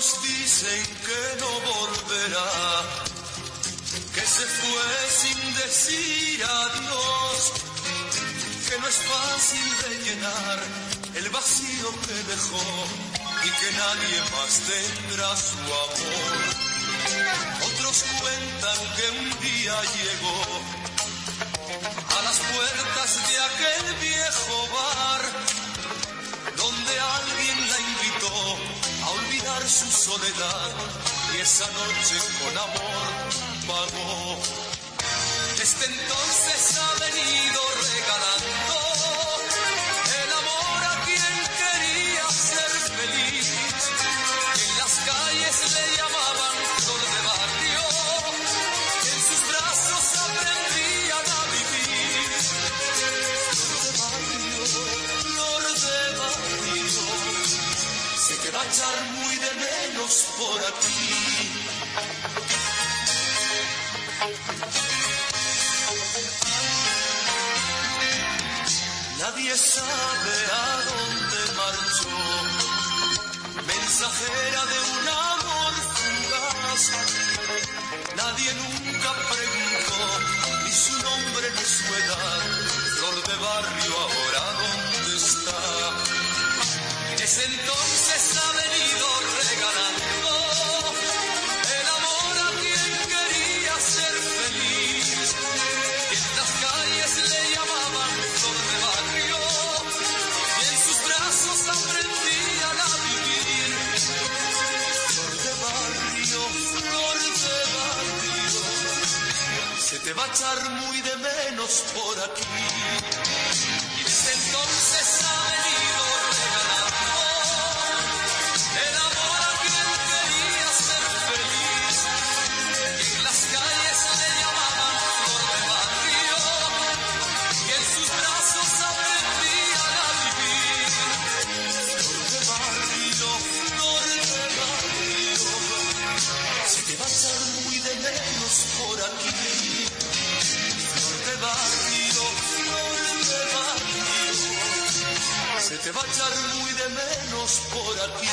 Muchos dicen que no volverá, que se fue sin decir adiós, que no es fácil de llenar el vacío que dejó y que nadie más tendrá su amor. Otros cuentan que un día llegó su soledad y esa noche con amor pagó. Desde entonces ha a echar muy de menos por aquí. Nadie sabe a dónde marchó, mensajera de un amor fugaz. Nadie nunca preguntó ni su nombre ni su edad. Flor de barrio, ahora dónde está. Desde entonces te va a echar muy de menos por aquí. te va a echar muy de menos por aquí.